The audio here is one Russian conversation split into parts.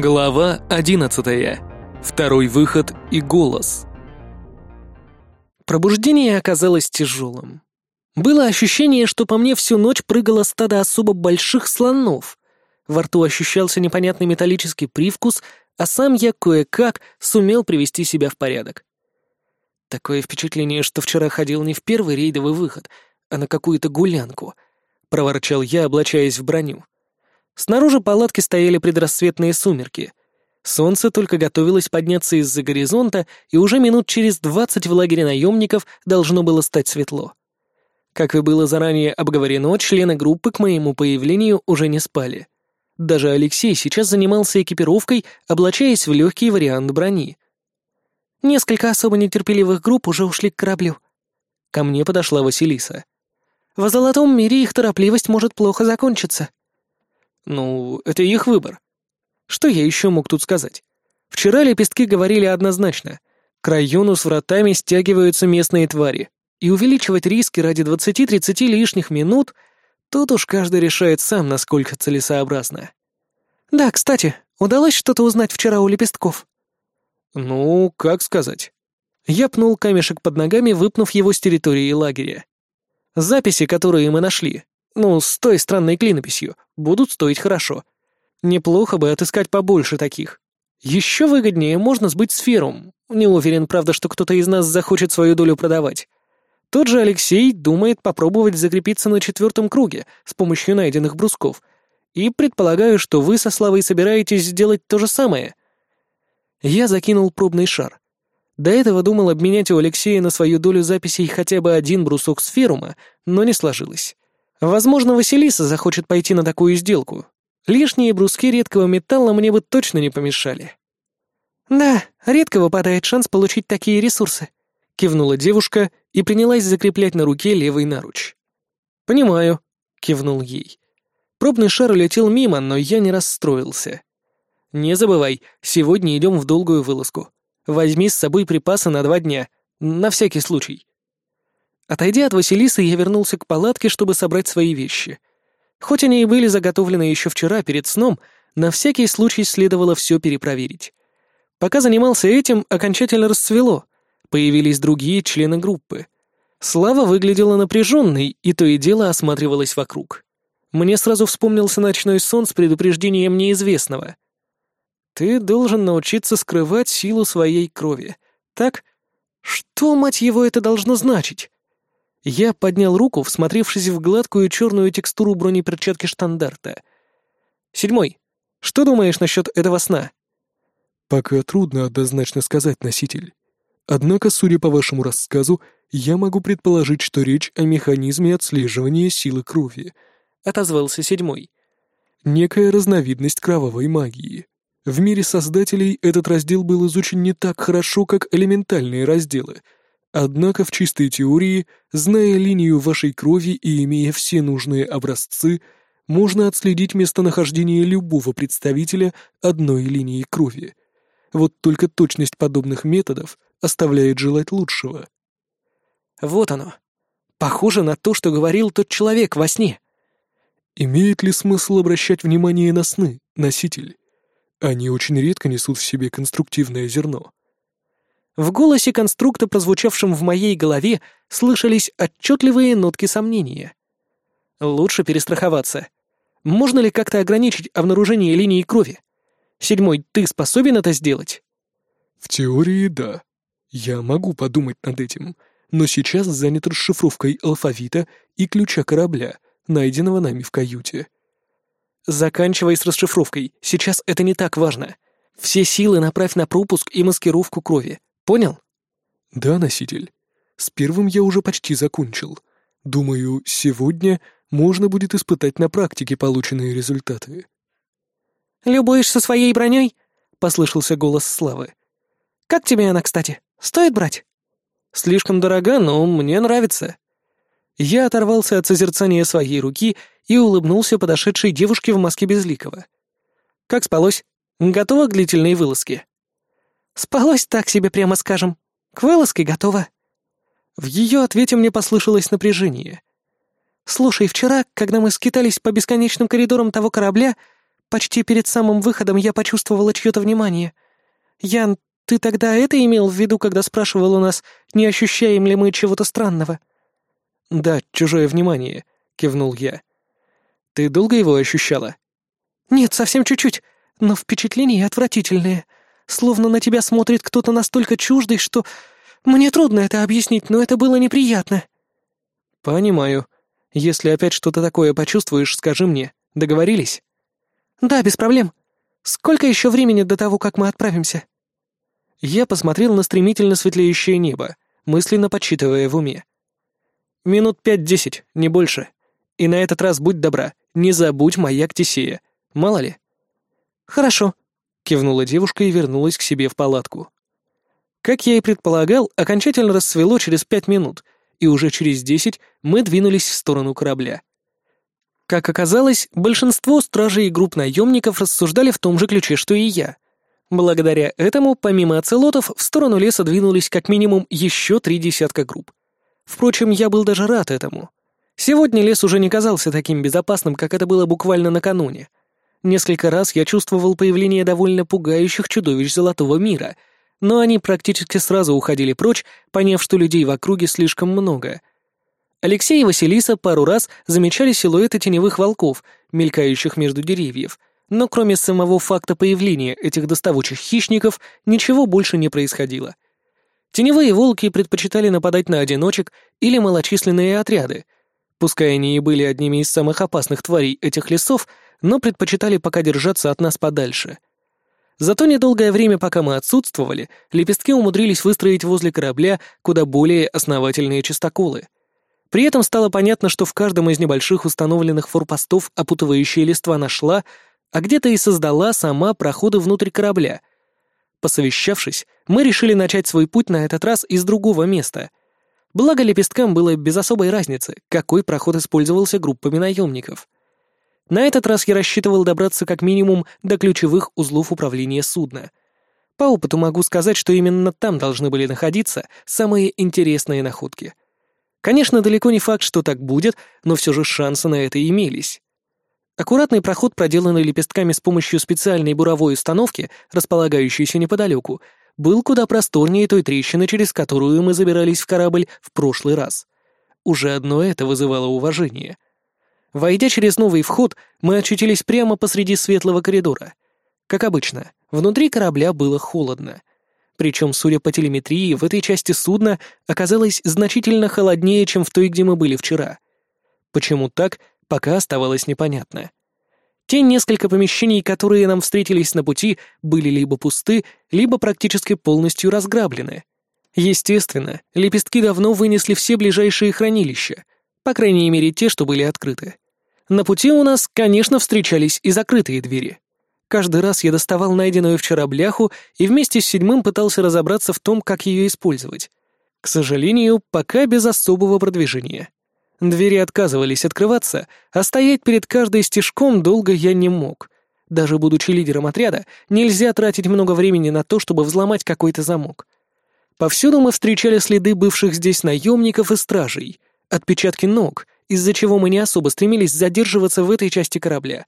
Глава 11. Второй выход и голос. Пробуждение оказалось тяжелым. Было ощущение, что по мне всю ночь прыгало стадо особо больших слонов. Во рту ощущался непонятный металлический привкус, а сам я кое-как сумел привести себя в порядок. Такое впечатление, что вчера ходил не в первый рейдовый выход, а на какую-то гулянку, проворчал я, облачаясь в броню. Снаружи палатки стояли предрассветные сумерки. Солнце только готовилось подняться из-за горизонта, и уже минут через двадцать в лагере наемников должно было стать светло. Как и было заранее обговорено, члены группы к моему появлению уже не спали. Даже Алексей сейчас занимался экипировкой, облачаясь в легкий вариант брони. Несколько особо нетерпеливых групп уже ушли к кораблю. Ко мне подошла Василиса. В золотом мире их торопливость может плохо закончиться. Ну, это их выбор. Что я еще мог тут сказать? Вчера лепестки говорили однозначно. К району с вратами стягиваются местные твари. И увеличивать риски ради 20-30 лишних минут тут уж каждый решает сам, насколько целесообразно. Да, кстати, удалось что-то узнать вчера у лепестков? Ну, как сказать. Я пнул камешек под ногами, выпнув его с территории лагеря. Записи, которые мы нашли, ну, с той странной клинописью, будут стоить хорошо. Неплохо бы отыскать побольше таких. Еще выгоднее можно сбыть сферу. Не уверен, правда, что кто-то из нас захочет свою долю продавать. Тот же Алексей думает попробовать закрепиться на четвертом круге с помощью найденных брусков. И предполагаю, что вы со Славой собираетесь сделать то же самое. Я закинул пробный шар. До этого думал обменять у Алексея на свою долю записей хотя бы один брусок сферума, но не сложилось. Возможно, Василиса захочет пойти на такую сделку. Лишние бруски редкого металла мне бы точно не помешали. «Да, редко выпадает шанс получить такие ресурсы», — кивнула девушка и принялась закреплять на руке левый наруч. «Понимаю», — кивнул ей. Пробный шар улетел мимо, но я не расстроился. «Не забывай, сегодня идем в долгую вылазку. Возьми с собой припасы на два дня, на всякий случай». Отойдя от Василисы, я вернулся к палатке, чтобы собрать свои вещи. Хоть они и были заготовлены еще вчера перед сном, на всякий случай следовало все перепроверить. Пока занимался этим, окончательно расцвело. Появились другие члены группы. Слава выглядела напряженной, и то и дело осматривалась вокруг. Мне сразу вспомнился ночной сон с предупреждением неизвестного. «Ты должен научиться скрывать силу своей крови. Так? Что, мать его, это должно значить?» Я поднял руку, всмотревшись в гладкую черную текстуру бронеперчатки штандарта. «Седьмой, что думаешь насчет этого сна?» «Пока трудно однозначно сказать, носитель. Однако, судя по вашему рассказу, я могу предположить, что речь о механизме отслеживания силы крови», — отозвался седьмой. «Некая разновидность кровавой магии. В мире создателей этот раздел был изучен не так хорошо, как элементальные разделы — Однако в чистой теории, зная линию вашей крови и имея все нужные образцы, можно отследить местонахождение любого представителя одной линии крови. Вот только точность подобных методов оставляет желать лучшего. Вот оно. Похоже на то, что говорил тот человек во сне. Имеет ли смысл обращать внимание на сны, носитель? Они очень редко несут в себе конструктивное зерно. В голосе конструкта, прозвучавшем в моей голове, слышались отчетливые нотки сомнения. Лучше перестраховаться. Можно ли как-то ограничить обнаружение линии крови? Седьмой, ты способен это сделать? В теории, да. Я могу подумать над этим, но сейчас занят расшифровкой алфавита и ключа корабля, найденного нами в каюте. Заканчивай с расшифровкой, сейчас это не так важно. Все силы направь на пропуск и маскировку крови. Понял?» «Да, носитель. С первым я уже почти закончил. Думаю, сегодня можно будет испытать на практике полученные результаты». «Любуешься своей броней?» — послышался голос Славы. «Как тебе она, кстати? Стоит брать?» «Слишком дорога, но мне нравится». Я оторвался от созерцания своей руки и улыбнулся подошедшей девушке в маске Безликого. «Как спалось? Готова к длительной вылазке?» «Спалось так себе, прямо скажем. К вылазке готова». В ее ответе мне послышалось напряжение. «Слушай, вчера, когда мы скитались по бесконечным коридорам того корабля, Почти перед самым выходом я почувствовала чье-то внимание. Ян, ты тогда это имел в виду, когда спрашивал у нас, не ощущаем ли мы чего-то странного?» «Да, чужое внимание», — кивнул я. «Ты долго его ощущала?» «Нет, совсем чуть-чуть, но впечатления отвратительные. Словно на тебя смотрит кто-то настолько чуждый, что... Мне трудно это объяснить, но это было неприятно». «Понимаю. Если опять что-то такое почувствуешь, скажи мне. Договорились?» «Да, без проблем. Сколько еще времени до того, как мы отправимся?» Я посмотрел на стремительно светлеющее небо, мысленно подсчитывая в уме. «Минут пять-десять, не больше. И на этот раз будь добра, не забудь маяк Тесея. Мало ли». «Хорошо», — кивнула девушка и вернулась к себе в палатку. Как я и предполагал, окончательно рассвело через пять минут, и уже через десять мы двинулись в сторону корабля. Как оказалось, большинство стражей и групп наемников рассуждали в том же ключе, что и я. Благодаря этому, помимо оцелотов, в сторону леса двинулись как минимум еще три десятка групп. Впрочем, я был даже рад этому. Сегодня лес уже не казался таким безопасным, как это было буквально накануне. Несколько раз я чувствовал появление довольно пугающих чудовищ Золотого мира, но они практически сразу уходили прочь, поняв, что людей в округе слишком много — Алексей и Василиса пару раз замечали силуэты теневых волков, мелькающих между деревьев, но кроме самого факта появления этих доставучих хищников, ничего больше не происходило. Теневые волки предпочитали нападать на одиночек или малочисленные отряды. Пускай они и были одними из самых опасных тварей этих лесов, но предпочитали пока держаться от нас подальше. Зато недолгое время, пока мы отсутствовали, лепестки умудрились выстроить возле корабля куда более основательные частоколы — при этом стало понятно, что в каждом из небольших установленных форпостов опутывающая листва нашла, а где-то и создала сама проходы внутрь корабля. Посовещавшись, мы решили начать свой путь на этот раз из другого места. Благо лепесткам было без особой разницы, какой проход использовался группами наемников. На этот раз я рассчитывал добраться как минимум до ключевых узлов управления судна. По опыту могу сказать, что именно там должны были находиться самые интересные находки — Конечно, далеко не факт, что так будет, но все же шансы на это имелись. Аккуратный проход, проделанный лепестками с помощью специальной буровой установки, располагающейся неподалеку, был куда просторнее той трещины, через которую мы забирались в корабль в прошлый раз. Уже одно это вызывало уважение. Войдя через новый вход, мы очутились прямо посреди светлого коридора. Как обычно, внутри корабля было холодно — причем, судя по телеметрии, в этой части судна оказалось значительно холоднее, чем в той, где мы были вчера. Почему так, пока оставалось непонятно. Те несколько помещений, которые нам встретились на пути, были либо пусты, либо практически полностью разграблены. Естественно, лепестки давно вынесли все ближайшие хранилища, по крайней мере те, что были открыты. На пути у нас, конечно, встречались и закрытые двери. Каждый раз я доставал найденную вчера бляху и вместе с седьмым пытался разобраться в том, как ее использовать. К сожалению, пока без особого продвижения. Двери отказывались открываться, а стоять перед каждой стежком долго я не мог. Даже будучи лидером отряда, нельзя тратить много времени на то, чтобы взломать какой-то замок. Повсюду мы встречали следы бывших здесь наемников и стражей, отпечатки ног, из-за чего мы не особо стремились задерживаться в этой части корабля.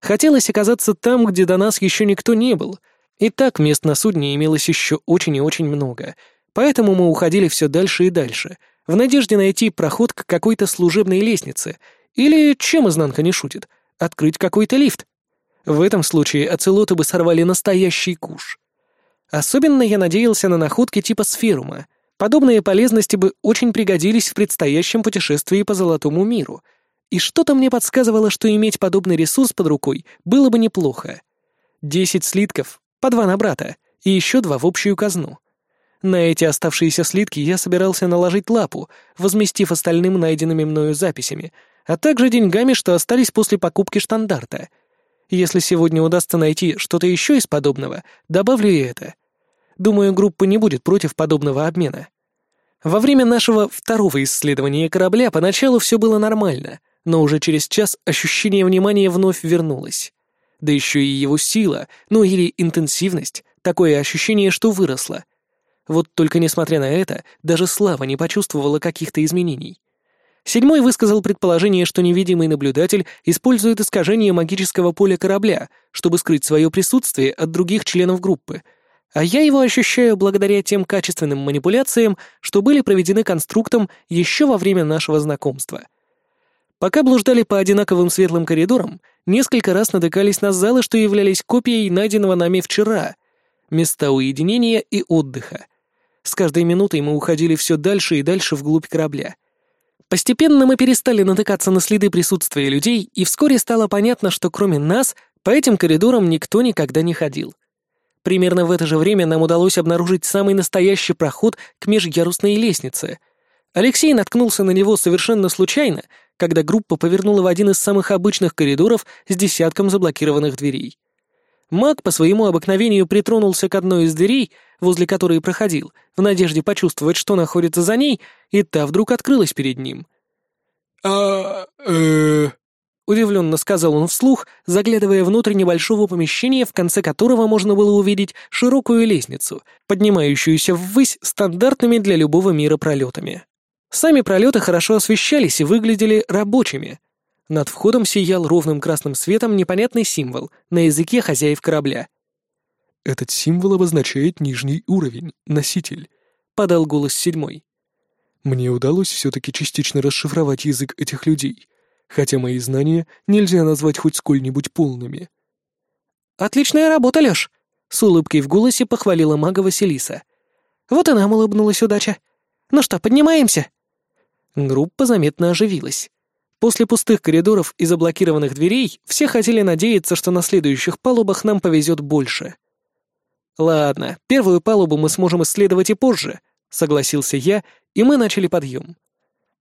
Хотелось оказаться там, где до нас еще никто не был. И так мест на судне имелось еще очень и очень много. Поэтому мы уходили все дальше и дальше, в надежде найти проход к какой-то служебной лестнице. Или, чем изнанка не шутит, открыть какой-то лифт. В этом случае оцелоты бы сорвали настоящий куш. Особенно я надеялся на находки типа сферума. Подобные полезности бы очень пригодились в предстоящем путешествии по Золотому миру — и что-то мне подсказывало, что иметь подобный ресурс под рукой было бы неплохо. Десять слитков, по два на брата, и еще два в общую казну. На эти оставшиеся слитки я собирался наложить лапу, возместив остальным найденными мною записями, а также деньгами, что остались после покупки штандарта. Если сегодня удастся найти что-то еще из подобного, добавлю и это. Думаю, группа не будет против подобного обмена. Во время нашего второго исследования корабля поначалу все было нормально — но уже через час ощущение внимания вновь вернулось. Да еще и его сила, ну или интенсивность, такое ощущение, что выросла. Вот только несмотря на это, даже Слава не почувствовала каких-то изменений. Седьмой высказал предположение, что невидимый наблюдатель использует искажение магического поля корабля, чтобы скрыть свое присутствие от других членов группы, а я его ощущаю благодаря тем качественным манипуляциям, что были проведены конструктом еще во время нашего знакомства. Пока блуждали по одинаковым светлым коридорам, несколько раз натыкались на залы, что являлись копией найденного нами вчера, места уединения и отдыха. С каждой минутой мы уходили все дальше и дальше вглубь корабля. Постепенно мы перестали натыкаться на следы присутствия людей, и вскоре стало понятно, что кроме нас по этим коридорам никто никогда не ходил. Примерно в это же время нам удалось обнаружить самый настоящий проход к межярусной лестнице. Алексей наткнулся на него совершенно случайно, когда группа повернула в один из самых обычных коридоров с десятком заблокированных дверей. Маг по своему обыкновению притронулся к одной из дверей, возле которой проходил, в надежде почувствовать, что находится за ней, и та вдруг открылась перед ним. «А... э...» — удивленно сказал он вслух, заглядывая внутрь небольшого помещения, в конце которого можно было увидеть широкую лестницу, поднимающуюся ввысь стандартными для любого мира пролетами. Сами пролеты хорошо освещались и выглядели рабочими. Над входом сиял ровным красным светом непонятный символ на языке хозяев корабля. «Этот символ обозначает нижний уровень, носитель», — подал голос седьмой. «Мне удалось все-таки частично расшифровать язык этих людей» хотя мои знания нельзя назвать хоть сколь-нибудь полными. «Отличная работа, Лёш!» — с улыбкой в голосе похвалила мага Василиса. «Вот и нам улыбнулась удача. Ну что, поднимаемся?» Группа заметно оживилась. После пустых коридоров и заблокированных дверей все хотели надеяться, что на следующих палубах нам повезет больше. «Ладно, первую палубу мы сможем исследовать и позже», — согласился я, и мы начали подъем.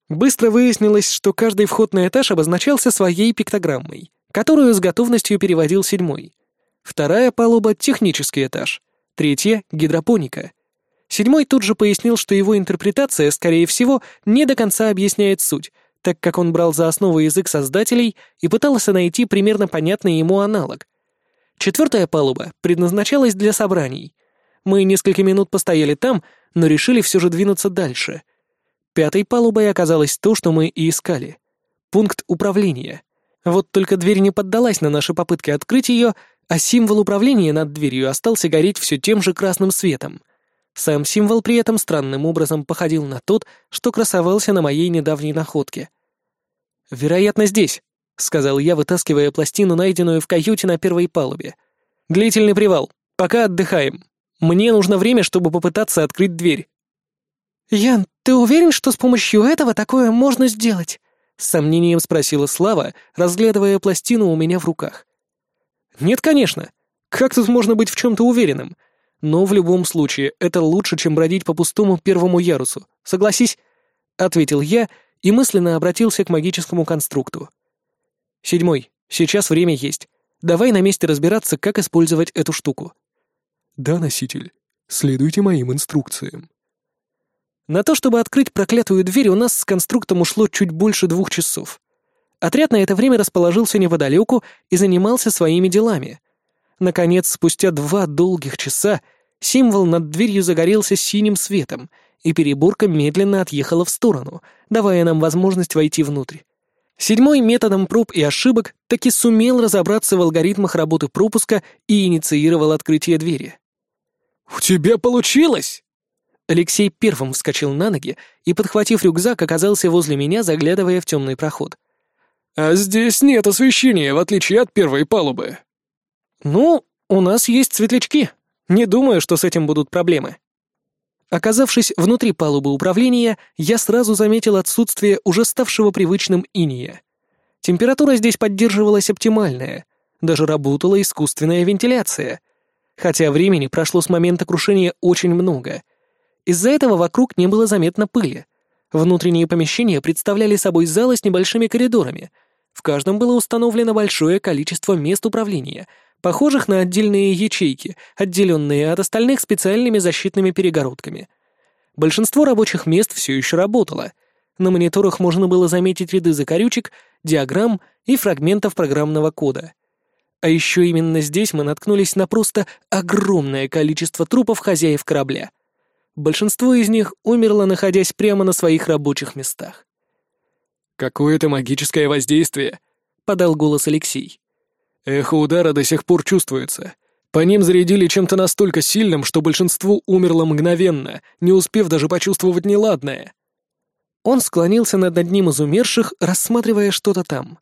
Быстро выяснилось, что каждый вход на этаж обозначался своей пиктограммой, которую с готовностью переводил седьмой. Вторая палуба — технический этаж, третья — гидропоника. Седьмой тут же пояснил, что его интерпретация, скорее всего, не до конца объясняет суть, так как он брал за основу язык создателей и пытался найти примерно понятный ему аналог. Четвертая палуба предназначалась для собраний. Мы несколько минут постояли там, но решили все же двинуться дальше — Пятой палубой оказалось то, что мы и искали. Пункт управления. Вот только дверь не поддалась на наши попытки открыть ее, а символ управления над дверью остался гореть все тем же красным светом. Сам символ при этом странным образом походил на тот, что красовался на моей недавней находке. «Вероятно, здесь», — сказал я, вытаскивая пластину, найденную в каюте на первой палубе. «Длительный привал. Пока отдыхаем. Мне нужно время, чтобы попытаться открыть дверь». «Ян, ты уверен, что с помощью этого такое можно сделать?» — с сомнением спросила Слава, разглядывая пластину у меня в руках. «Нет, конечно. Как тут можно быть в чем-то уверенным? Но в любом случае, это лучше, чем бродить по пустому первому ярусу. Согласись?» — ответил я и мысленно обратился к магическому конструкту. «Седьмой. Сейчас время есть. Давай на месте разбираться, как использовать эту штуку». «Да, носитель. Следуйте моим инструкциям». На то, чтобы открыть проклятую дверь, у нас с конструктом ушло чуть больше двух часов. Отряд на это время расположился неподалеку и занимался своими делами. Наконец, спустя два долгих часа, символ над дверью загорелся синим светом, и переборка медленно отъехала в сторону, давая нам возможность войти внутрь. Седьмой методом проб и ошибок таки сумел разобраться в алгоритмах работы пропуска и инициировал открытие двери. «У тебя получилось!» Алексей первым вскочил на ноги и, подхватив рюкзак, оказался возле меня, заглядывая в темный проход. «А здесь нет освещения, в отличие от первой палубы». «Ну, у нас есть светлячки. Не думаю, что с этим будут проблемы». Оказавшись внутри палубы управления, я сразу заметил отсутствие уже ставшего привычным иния. Температура здесь поддерживалась оптимальная, даже работала искусственная вентиляция. Хотя времени прошло с момента крушения очень много — из-за этого вокруг не было заметно пыли. Внутренние помещения представляли собой залы с небольшими коридорами. В каждом было установлено большое количество мест управления, похожих на отдельные ячейки, отделенные от остальных специальными защитными перегородками. Большинство рабочих мест все еще работало. На мониторах можно было заметить ряды закорючек, диаграмм и фрагментов программного кода. А еще именно здесь мы наткнулись на просто огромное количество трупов хозяев корабля — Большинство из них умерло, находясь прямо на своих рабочих местах. «Какое-то магическое воздействие», — подал голос Алексей. «Эхо удара до сих пор чувствуется. По ним зарядили чем-то настолько сильным, что большинство умерло мгновенно, не успев даже почувствовать неладное». Он склонился над одним из умерших, рассматривая что-то там.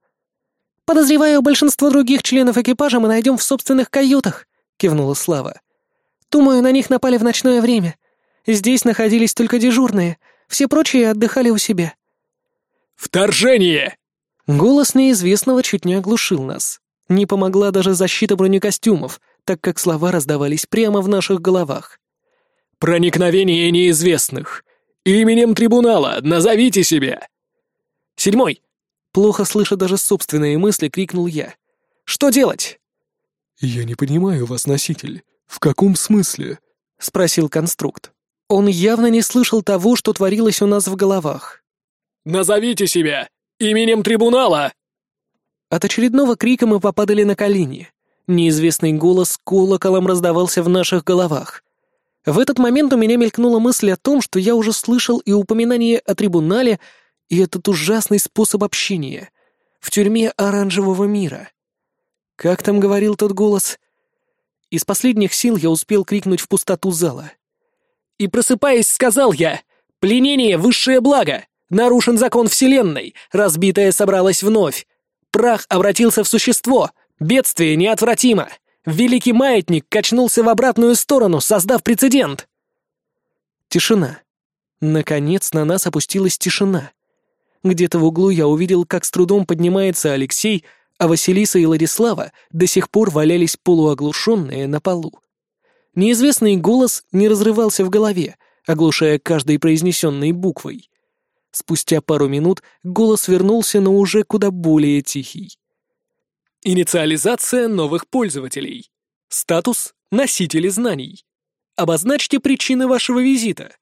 «Подозреваю, большинство других членов экипажа мы найдем в собственных каютах», — кивнула Слава. «Думаю, на них напали в ночное время. Здесь находились только дежурные, все прочие отдыхали у себя». «Вторжение!» Голос неизвестного чуть не оглушил нас. Не помогла даже защита бронекостюмов, так как слова раздавались прямо в наших головах. «Проникновение неизвестных! Именем трибунала! Назовите себя!» «Седьмой!» Плохо слыша даже собственные мысли, крикнул я. «Что делать?» «Я не понимаю вас, носитель. В каком смысле?» — спросил конструкт. Он явно не слышал того, что творилось у нас в головах. «Назовите себя! Именем трибунала!» От очередного крика мы попадали на колени. Неизвестный голос колоколом раздавался в наших головах. В этот момент у меня мелькнула мысль о том, что я уже слышал и упоминание о трибунале, и этот ужасный способ общения. В тюрьме оранжевого мира. Как там говорил тот голос? Из последних сил я успел крикнуть в пустоту зала. «И просыпаясь, сказал я, пленение — высшее благо, нарушен закон Вселенной, разбитое собралось вновь, прах обратился в существо, бедствие неотвратимо, Великий маятник качнулся в обратную сторону, создав прецедент. Тишина. Наконец на нас опустилась тишина. Где-то в углу я увидел, как с трудом поднимается Алексей, а Василиса и Владислава до сих пор валялись полуоглушенные на полу. Неизвестный голос не разрывался в голове, оглушая каждой произнесенной буквой. Спустя пару минут голос вернулся, но уже куда более тихий. Инициализация новых пользователей. Статус — носители знаний. Обозначьте причины вашего визита.